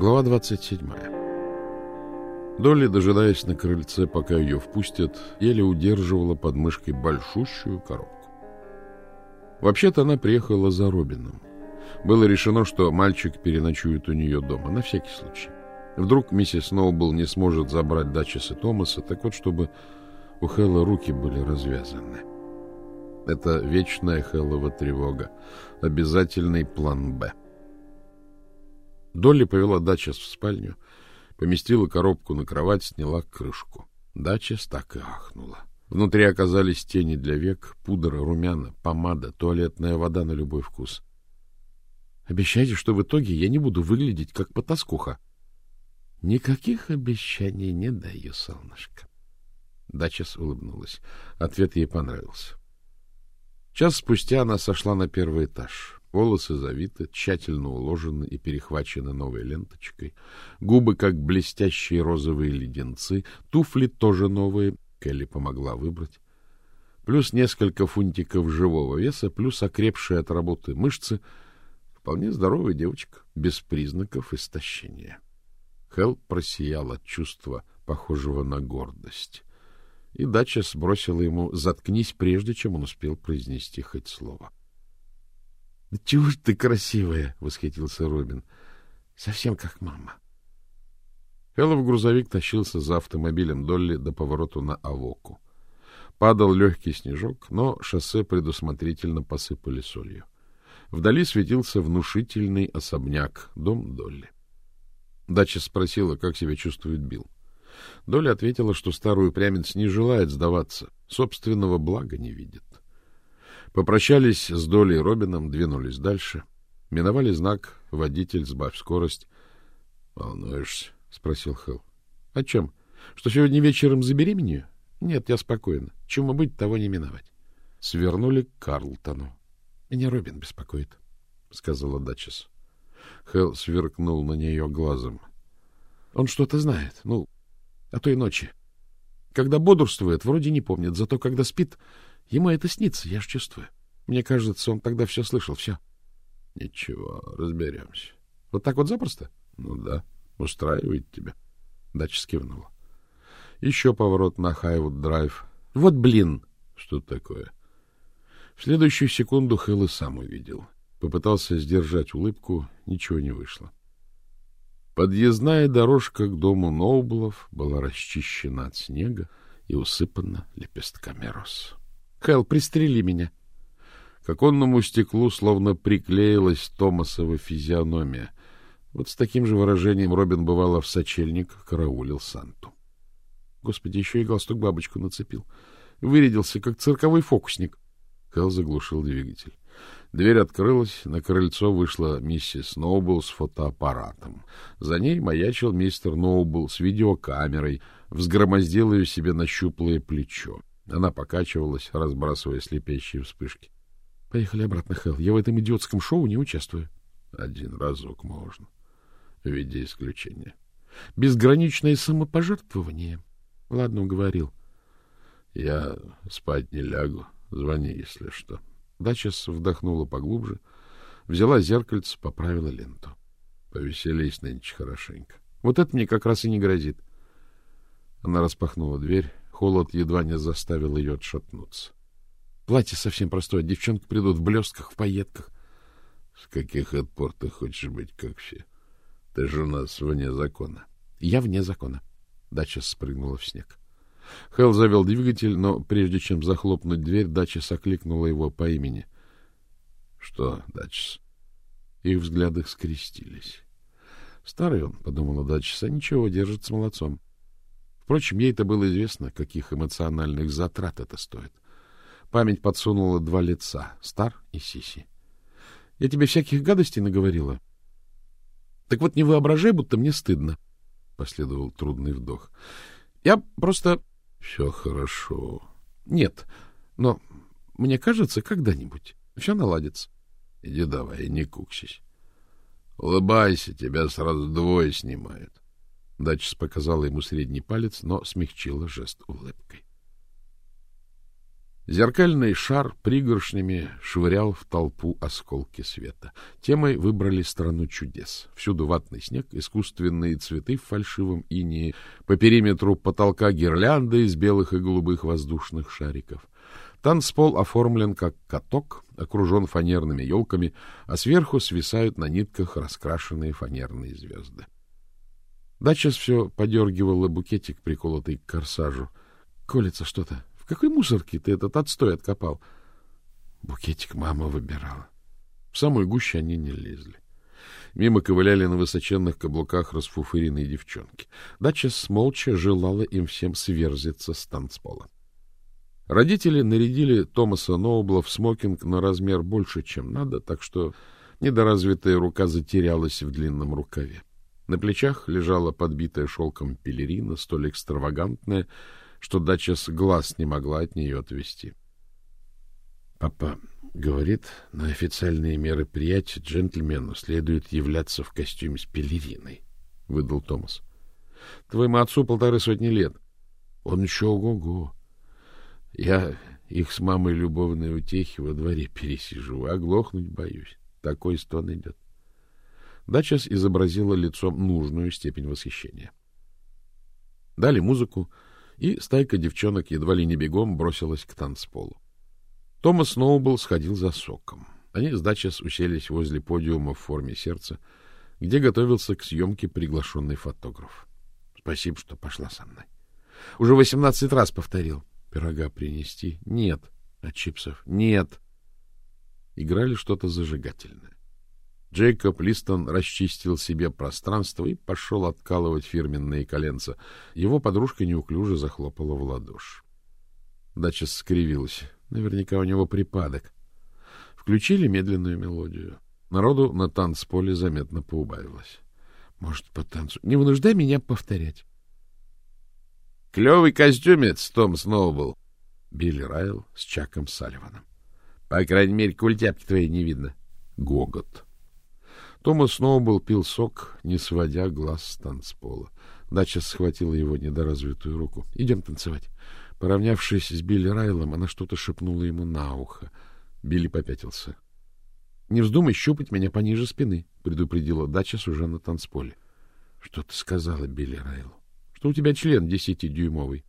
Глава 27. Долли, дожидаясь на крыльце, пока ее впустят, еле удерживала под мышкой большущую коробку. Вообще-то она приехала за Робином. Было решено, что мальчик переночует у нее дома, на всякий случай. Вдруг миссис Сноубл не сможет забрать Датчиса Томаса, так вот, чтобы у Хэлла руки были развязаны. Это вечная Хэллова тревога. Обязательный план «Б». Долли повела Датчис в спальню, поместила коробку на кровать, сняла крышку. Датчис так и ахнула. Внутри оказались тени для век, пудра, румяна, помада, туалетная вода на любой вкус. — Обещайте, что в итоге я не буду выглядеть как потаскуха. — Никаких обещаний не даю, солнышко. Датчис улыбнулась. Ответ ей понравился. Час спустя она сошла на первый этаж. Волосы завиты, тщательно уложены и перехвачены новой ленточкой. Губы, как блестящие розовые леденцы. Туфли тоже новые. Келли помогла выбрать. Плюс несколько фунтиков живого веса, плюс окрепшие от работы мышцы. Вполне здоровая девочка, без признаков истощения. Хелл просиял от чувства, похожего на гордость. И дача сбросила ему «заткнись», прежде чем он успел произнести хоть слово. —— Да чего ж ты красивая! — восхитился Робин. — Совсем как мама. Эллов грузовик тащился за автомобилем Долли до повороту на Авоку. Падал легкий снежок, но шоссе предусмотрительно посыпали солью. Вдали светился внушительный особняк, дом Долли. Дача спросила, как себя чувствует Билл. Долли ответила, что старый упрямец не желает сдаваться, собственного блага не видит. Попрощались с Долей и Робином, двинулись дальше. Миновали знак «Водитель, сбавь скорость». — Волнуешься? — спросил Хелл. — О чем? Что сегодня вечером забеременею? Нет, я спокойна. Чему быть, того не миновать. Свернули к Карлтону. — Меня Робин беспокоит, — сказала Датчис. Хэл сверкнул на нее глазом. — Он что-то знает. Ну, о той ночи. Когда бодрствует, вроде не помнит, зато когда спит, Ему это снится, я ж чувствую. Мне кажется, он тогда все слышал, все. — Ничего, разберемся. — Вот так вот запросто? — Ну да, устраивает тебя. Дачесс кивнула. Еще поворот на Хайвуд-драйв. — Вот блин! — Что такое? В следующую секунду Хелл и сам увидел. Попытался сдержать улыбку, ничего не вышло. Подъездная дорожка к дому Ноублов была расчищена от снега и усыпана лепестками роз. Хэл, пристрели меня. К оконному стеклу словно приклеилась Томасова физиономия. Вот с таким же выражением Робин бывало в сочельник караулил Санту. Господи, еще и галстук-бабочку нацепил. Вырядился, как цирковой фокусник. Хэл заглушил двигатель. Дверь открылась, на крыльцо вышла миссис Ноубл с фотоаппаратом. За ней маячил мистер Ноубл с видеокамерой, взгромоздил ее себе на щуплое плечо. Она покачивалась, разбрасывая слепящие вспышки. — Поехали обратно, Хелл. Я в этом идиотском шоу не участвую. — Один разок можно. В виде исключения. — Безграничное самопожертвование. — Ладно, уговорил. — Я спать не лягу. Звони, если что. Дачес вдохнула поглубже, взяла зеркальце, поправила ленту. — Повеселись нынче хорошенько. — Вот это мне как раз и не грозит. Она распахнула дверь, Холод едва не заставил ее отшатнуться. Платье совсем простое. Девчонки придут в блестках, в пайетках. — С каких это ты хочешь быть, как все? Ты же у нас вне закона. — Я вне закона. Дача спрыгнула в снег. Хелл завел двигатель, но прежде чем захлопнуть дверь, Дача окликнула его по имени. — Что, Дачес? Их взгляды скрестились. — Старый он, — подумала Дачес, — а ничего, держится молодцом. Впрочем, ей это было известно, каких эмоциональных затрат это стоит. Память подсунула два лица — Стар и Сиси. — Я тебе всяких гадостей наговорила. — Так вот не воображай, будто мне стыдно. Последовал трудный вдох. — Я просто... — Все хорошо. — Нет, но мне кажется, когда-нибудь все наладится. — Иди давай, не куксись. Улыбайся, тебя сразу двое снимают. Датчис показала ему средний палец, но смягчила жест улыбкой. Зеркальный шар пригоршнями швырял в толпу осколки света. Темой выбрали страну чудес. Всюду ватный снег, искусственные цветы в фальшивом инии, по периметру потолка гирлянды из белых и голубых воздушных шариков. Танцпол оформлен как каток, окружен фанерными елками, а сверху свисают на нитках раскрашенные фанерные звезды. Дача все подергивала букетик, приколотый к корсажу. — Колется что-то. В какой мусорке ты этот отстой откопал? Букетик мама выбирала. В самую гущу они не лезли. Мимо ковыляли на высоченных каблуках расфуфыренные девчонки. Дача молча желала им всем сверзиться с танцпола. Родители нарядили Томаса Ноубла в смокинг на размер больше, чем надо, так что недоразвитая рука затерялась в длинном рукаве. На плечах лежала подбитая шелком пелерина, столь экстравагантная, что дача с глаз не могла от нее отвести. Папа говорит, на официальные мероприятия джентльмену следует являться в костюме с пелериной, — выдал Томас. — Твоему отцу полторы сотни лет. Он еще ого-го. Я их с мамой любовные утехи во дворе пересиживаю, оглохнуть боюсь. Такой стон идет. Дачес изобразила лицом нужную степень восхищения. Дали музыку, и стайка девчонок едва ли не бегом бросилась к танцполу. Томас Сноубл сходил за соком. Они с Дачес уселись возле подиума в форме сердца, где готовился к съемке приглашенный фотограф. Спасибо, что пошла со мной. Уже восемнадцать раз повторил. Пирога принести? Нет. А чипсов? Нет. Играли что-то зажигательное. Джейкоб Листон расчистил себе пространство и пошел откалывать фирменные коленца. Его подружка неуклюже захлопала в ладоши. Дача скривилась. Наверняка у него припадок. Включили медленную мелодию. Народу на танцполе заметно поубавилось. Может, по танцу... Не вынуждай меня повторять. — Клевый костюмец, Том Сноубл. Билли Райл с Чаком Салливаном. — По крайней мере, культяпки твоей не видно. Гогот. Томас Сноубл пил сок, не сводя глаз с танцпола. Дача схватила его недоразвитую руку. — Идем танцевать. Поравнявшись с Билли Райлом, она что-то шепнула ему на ухо. Билли попятился. — Не вздумай щупать меня пониже спины, — предупредила Дача уже на танцполе. — Что ты сказала Билли Райлу? что у тебя член десятидюймовый.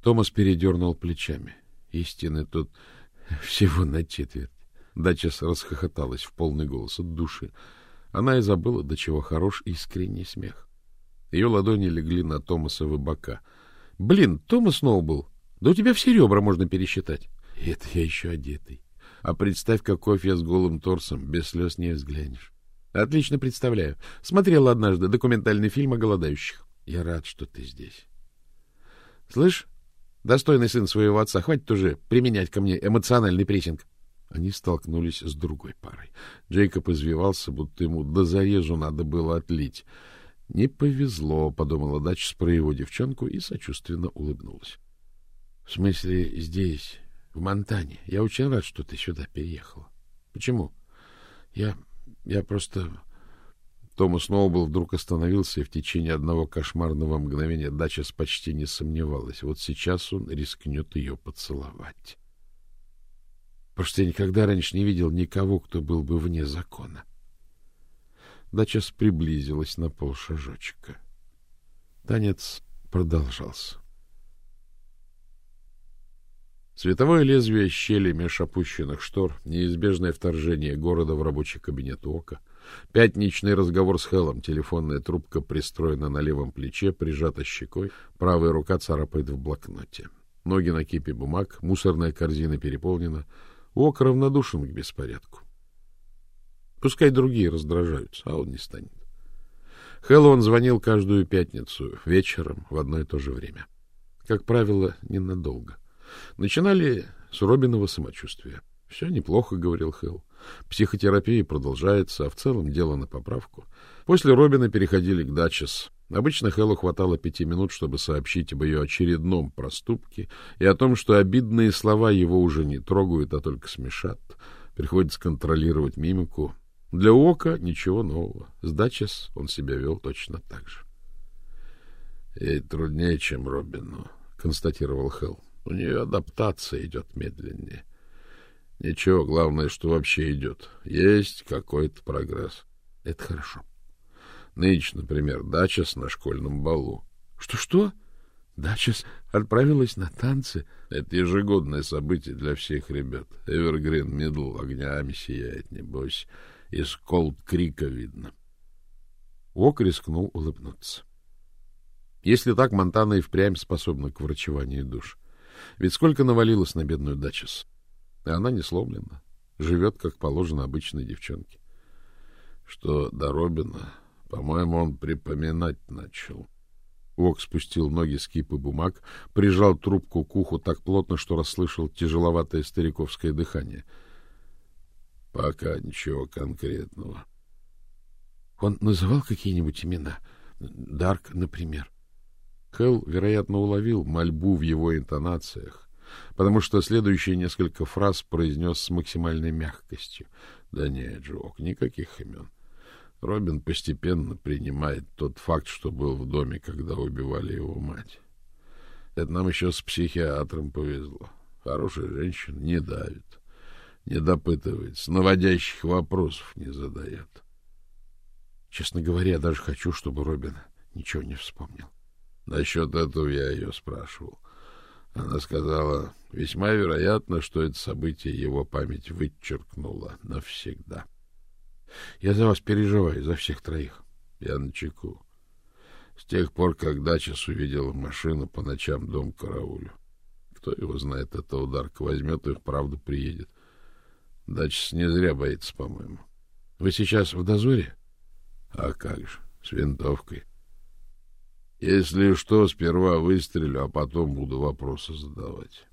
Томас передернул плечами. Истины тут всего на четверть. Дачес расхохоталась в полный голос от души. Она и забыла, до чего хорош искренний смех. Ее ладони легли на Томасовы бока. — Блин, Томас был. да у тебя все ребра можно пересчитать. — Это я еще одетый. А представь, какой я с голым торсом, без слез не взглянешь. — Отлично представляю. Смотрела однажды документальный фильм о голодающих. Я рад, что ты здесь. Слышь, достойный сын своего отца, хватит уже применять ко мне эмоциональный прессинг. Они столкнулись с другой парой. Джейкоб извивался, будто ему до зарезу надо было отлить. Не повезло, подумала Дач про его девчонку и сочувственно улыбнулась. — В смысле, здесь, в Монтане. Я очень рад, что ты сюда переехала. — Почему? — Я... я просто... Томас Сноубл вдруг остановился, и в течение одного кошмарного мгновения Дачес почти не сомневалась. Вот сейчас он рискнет ее поцеловать. Просто я никогда раньше не видел никого, кто был бы вне закона. Дачес приблизилась на полшажочка. Танец продолжался. Световое лезвие щели меж опущенных штор, неизбежное вторжение города в рабочий кабинет Ока — Пятничный разговор с Хеллом. Телефонная трубка пристроена на левом плече, прижата щекой. Правая рука царапает в блокноте. Ноги на кипе бумаг, мусорная корзина переполнена. Ок равнодушен к беспорядку. Пускай другие раздражаются, а он не станет. Хэллу он звонил каждую пятницу, вечером, в одно и то же время. Как правило, ненадолго. Начинали с Робиного самочувствия. — Все неплохо, — говорил Хелл. Психотерапия продолжается, а в целом дело на поправку. После Робина переходили к Датчес. Обычно Хэллу хватало пяти минут, чтобы сообщить об ее очередном проступке и о том, что обидные слова его уже не трогают, а только смешат. Приходится контролировать мимику. Для Ока ничего нового. С Датчес он себя вел точно так же. — Ей труднее, чем Робину, — констатировал Хелл. У нее адаптация идет медленнее. Ничего, главное, что вообще идет. Есть какой-то прогресс. Это хорошо. Нынче, например, дача с на школьном балу. Что-что? Дачесс отправилась на танцы. Это ежегодное событие для всех ребят. Эвергрин Мидл огнями сияет, небось. Из Колд-Крика видно. Уок рискнул улыбнуться. Если так, Монтана и впрямь способна к врачеванию душ. Ведь сколько навалилось на бедную Дачесс. И она не сломлена. Живет, как положено обычной девчонке. Что до Робина, по-моему, он припоминать начал. Ок спустил ноги с кипы бумаг, прижал трубку к уху так плотно, что расслышал тяжеловатое стариковское дыхание. Пока ничего конкретного. Он называл какие-нибудь имена? Дарк, например. Хелл, вероятно, уловил мольбу в его интонациях, потому что следующие несколько фраз произнес с максимальной мягкостью. Да нет, Джок, никаких имен. Робин постепенно принимает тот факт, что был в доме, когда убивали его мать. Это нам еще с психиатром повезло. Хорошая женщина не давит, не допытывается, наводящих вопросов не задает. Честно говоря, я даже хочу, чтобы Робин ничего не вспомнил. Насчет этого я ее спрашивал. Она сказала, весьма вероятно, что это событие его память вычеркнуло навсегда. Я за вас переживаю, за всех троих. Я на чеку. С тех пор, как Дачес увидела машину по ночам дом караулю. Кто его знает, это ударка возьмет и вправду приедет. Дачес не зря боится, по-моему. Вы сейчас в дозоре? А как же, с винтовкой. Если что, сперва выстрелю, а потом буду вопросы задавать.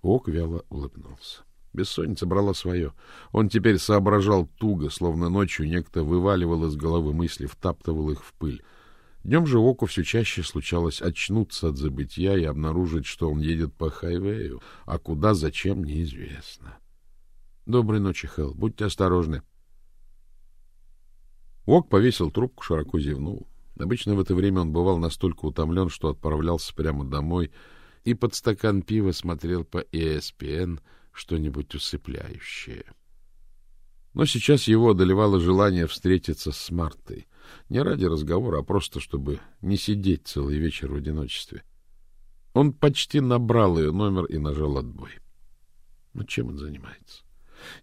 Ок вяло улыбнулся. Бессонница брала свое. Он теперь соображал туго, словно ночью некто вываливал из головы мысли, втаптывал их в пыль. Днем же Оку все чаще случалось очнуться от забытья и обнаружить, что он едет по хайвею, а куда, зачем, неизвестно. — Доброй ночи, Хелл. Будьте осторожны. Ок повесил трубку, широко зевнул. Обычно в это время он бывал настолько утомлен, что отправлялся прямо домой и под стакан пива смотрел по ESPN что-нибудь усыпляющее. Но сейчас его одолевало желание встретиться с Мартой. Не ради разговора, а просто чтобы не сидеть целый вечер в одиночестве. Он почти набрал ее номер и нажал отбой. Но чем он занимается?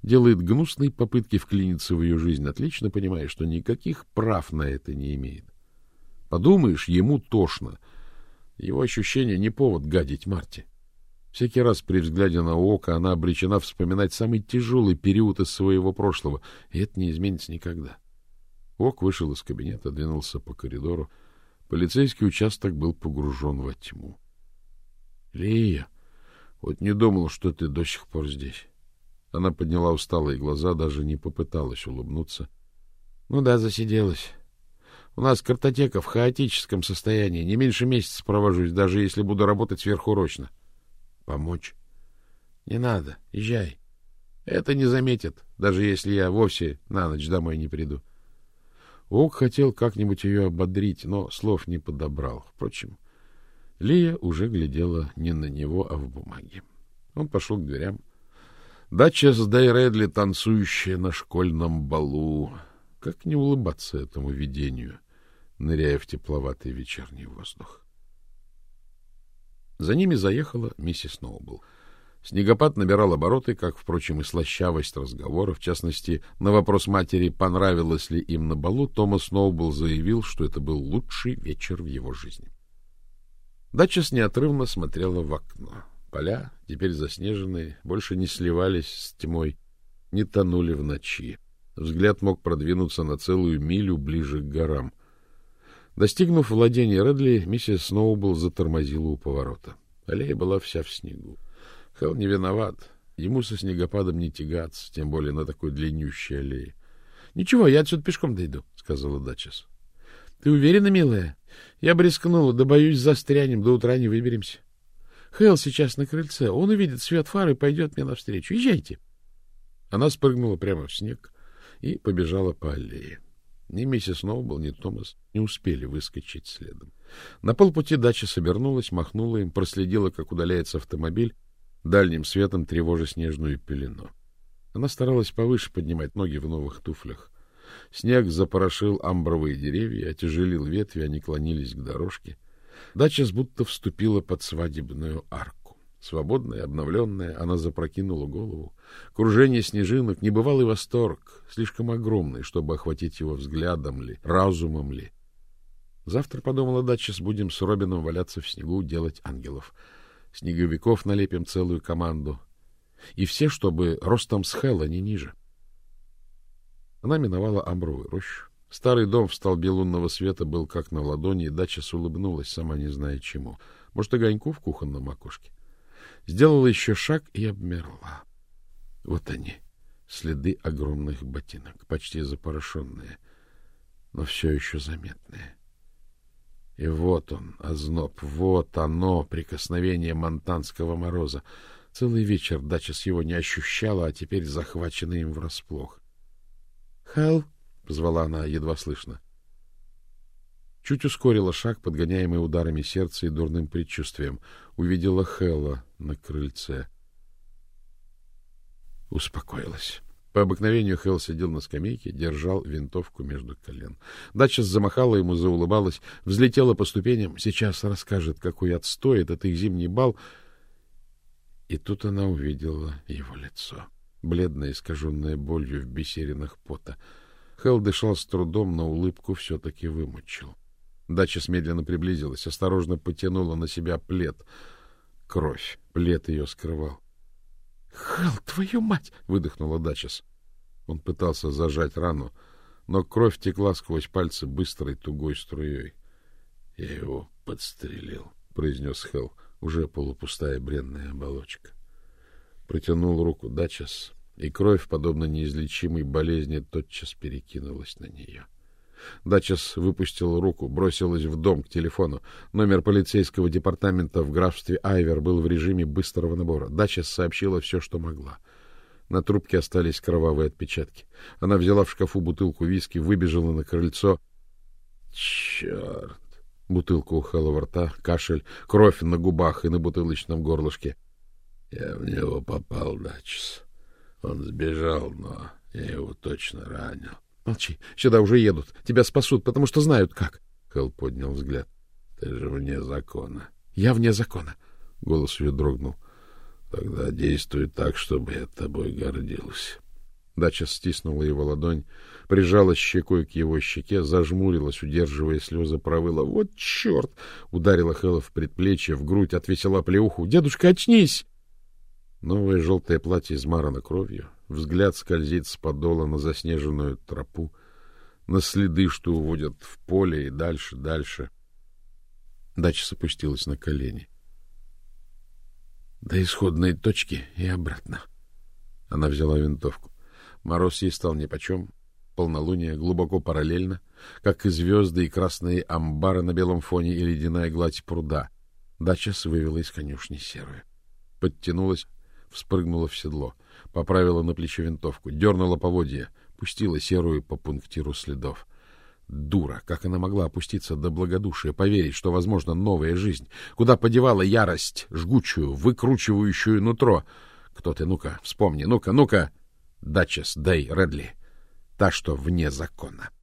Делает гнусные попытки вклиниться в ее жизнь, отлично понимая, что никаких прав на это не имеет. Подумаешь, ему тошно. Его ощущение не повод гадить Марте. Всякий раз при взгляде на око она обречена вспоминать самый тяжелый период из своего прошлого, и это не изменится никогда. Ок вышел из кабинета, двинулся по коридору. Полицейский участок был погружен во тьму. — Лия, вот не думал, что ты до сих пор здесь. Она подняла усталые глаза, даже не попыталась улыбнуться. — Ну да, засиделась. У нас картотека в хаотическом состоянии. Не меньше месяца провожусь, даже если буду работать сверхурочно. Помочь? Не надо. Езжай. Это не заметят, даже если я вовсе на ночь домой не приду. Ок хотел как-нибудь ее ободрить, но слов не подобрал. Впрочем, Лия уже глядела не на него, а в бумаге. Он пошел к дверям. Дача с Дайредли, танцующая на школьном балу. Как не улыбаться этому видению? — ныряя в тепловатый вечерний воздух. За ними заехала миссис Сноубл. Снегопад набирал обороты, как, впрочем, и слащавость разговора. В частности, на вопрос матери, понравилось ли им на балу, Томас Сноубл заявил, что это был лучший вечер в его жизни. Дача неотрывно смотрела в окно. Поля, теперь заснеженные, больше не сливались с тьмой, не тонули в ночи. Взгляд мог продвинуться на целую милю ближе к горам. Достигнув владения Редли, миссис Сноубл затормозила у поворота. Аллея была вся в снегу. Хелл не виноват. Ему со снегопадом не тягаться, тем более на такой длиннющей аллее. — Ничего, я отсюда пешком дойду, — сказала Дачес. — Ты уверена, милая? Я бы рискнула, да боюсь, застрянем, до утра не выберемся. Хелл сейчас на крыльце. Он увидит свет фары и пойдет мне навстречу. Езжайте. Она спрыгнула прямо в снег и побежала по аллее. Ни миссис Ноубл, ни Томас не успели выскочить следом. На полпути дача собернулась, махнула им, проследила, как удаляется автомобиль, дальним светом тревожа снежную пелену. Она старалась повыше поднимать ноги в новых туфлях. Снег запорошил амбровые деревья, отяжелил ветви, они клонились к дорожке. Дача будто вступила под свадебную арку. Свободная, обновленная, она запрокинула голову. Кружение снежинок, небывалый восторг, слишком огромный, чтобы охватить его взглядом ли, разумом ли. Завтра, подумала Дача, будем с Робином валяться в снегу, делать ангелов. Снеговиков налепим целую команду. И все, чтобы ростом с Хэлла, не ниже. Она миновала амбровую рощу. Старый дом в столбе лунного света был как на ладони, и дача улыбнулась, сама не зная чему. Может, огоньку в кухонном окошке. Сделала еще шаг и обмерла. Вот они, следы огромных ботинок, почти запорошенные, но все еще заметные. И вот он, озноб, вот оно, прикосновение монтанского мороза. Целый вечер дача с его не ощущала, а теперь захвачена им врасплох. — Хелл! — позвала она едва слышно. Чуть ускорила шаг, подгоняемый ударами сердца и дурным предчувствием. Увидела Хэлла на крыльце. Успокоилась. По обыкновению Хелл сидел на скамейке, держал винтовку между колен. Дача замахала ему, заулыбалась, взлетела по ступеням. Сейчас расскажет, какой отстой этот их зимний бал. И тут она увидела его лицо, бледное, искаженное болью в бисеринах пота. Хелл дышал с трудом, но улыбку все-таки вымучил. Дача медленно приблизилась, осторожно потянула на себя плед. Кровь. Плед ее скрывал. — Хелл, твою мать! — выдохнула Дачес. Он пытался зажать рану, но кровь текла сквозь пальцы быстрой тугой струей. — Я его подстрелил, — произнес Хелл, уже полупустая бренная оболочка. Протянул руку Дачес, и кровь, подобно неизлечимой болезни, тотчас перекинулась на нее. — Дачес выпустил руку, бросилась в дом к телефону. Номер полицейского департамента в графстве Айвер был в режиме быстрого набора. Дачес сообщила все, что могла. На трубке остались кровавые отпечатки. Она взяла в шкафу бутылку виски, выбежала на крыльцо. Черт! Бутылка ухала во рта, кашель, кровь на губах и на бутылочном горлышке. Я в него попал, Дачес. Он сбежал, но я его точно ранил. Молчи. Сюда уже едут. Тебя спасут, потому что знают как. Хелл поднял взгляд. Ты же вне закона. Я вне закона. Голос ее дрогнул. Тогда действуй так, чтобы я тобой гордился. Дача стиснула его ладонь, прижала щекой к его щеке, зажмурилась, удерживая слезы, провыла. «Вот черт!» — ударила Хэлла в предплечье, в грудь, отвесила плеуху. «Дедушка, очнись!» Новое желтое платье измарано кровью. Взгляд скользит с подола на заснеженную тропу, на следы, что уводят в поле и дальше, дальше. Дача опустилась на колени. До исходной точки и обратно. Она взяла винтовку. Мороз ей стал нипочем. Полнолуние глубоко параллельно, как и звезды и красные амбары на белом фоне и ледяная гладь пруда. Дача вывела из конюшни серую. Подтянулась, вспрыгнула в седло — поправила на плечо винтовку, дернула поводья, пустила серую по пунктиру следов. Дура! Как она могла опуститься до благодушия, поверить, что возможна новая жизнь? Куда подевала ярость, жгучую, выкручивающую нутро? Кто ты? Ну-ка, вспомни, ну-ка, ну-ка! Дачес Дэй Редли. Та, что вне закона. —